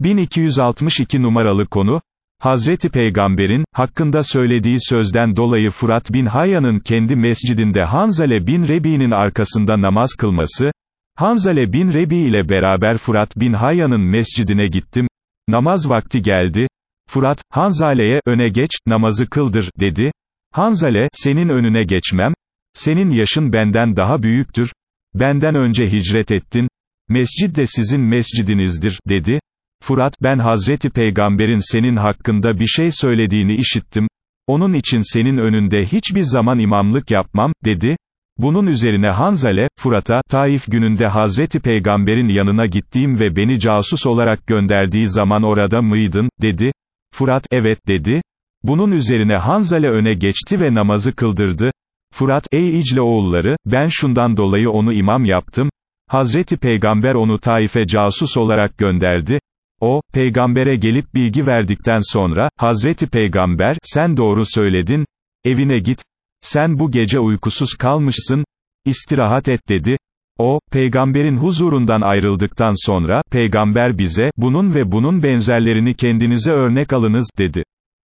1262 numaralı konu, Hazreti Peygamber'in, hakkında söylediği sözden dolayı Fırat bin Hayyan'ın kendi mescidinde Hanzale bin Rebi'nin arkasında namaz kılması, Hanzale bin Rebi ile beraber Fırat bin Hayyan'ın mescidine gittim, namaz vakti geldi, Fırat, Hanzale'ye, öne geç, namazı kıldır, dedi, Hanzale, senin önüne geçmem, senin yaşın benden daha büyüktür, benden önce hicret ettin, mescid de sizin mescidinizdir, dedi, Fırat, ben Hazreti Peygamber'in senin hakkında bir şey söylediğini işittim, onun için senin önünde hiçbir zaman imamlık yapmam, dedi, bunun üzerine Hanzale, Fırat'a, Taif gününde Hazreti Peygamber'in yanına gittiğim ve beni casus olarak gönderdiği zaman orada mıydın, dedi, Fırat, evet, dedi, bunun üzerine Hanzale öne geçti ve namazı kıldırdı, Fırat, ey İcle oğulları, ben şundan dolayı onu imam yaptım, Hazreti Peygamber onu Taif'e casus olarak gönderdi, o, peygambere gelip bilgi verdikten sonra, Hazreti Peygamber, sen doğru söyledin, evine git, sen bu gece uykusuz kalmışsın, istirahat et dedi, o, peygamberin huzurundan ayrıldıktan sonra, peygamber bize, bunun ve bunun benzerlerini kendinize örnek alınız, dedi.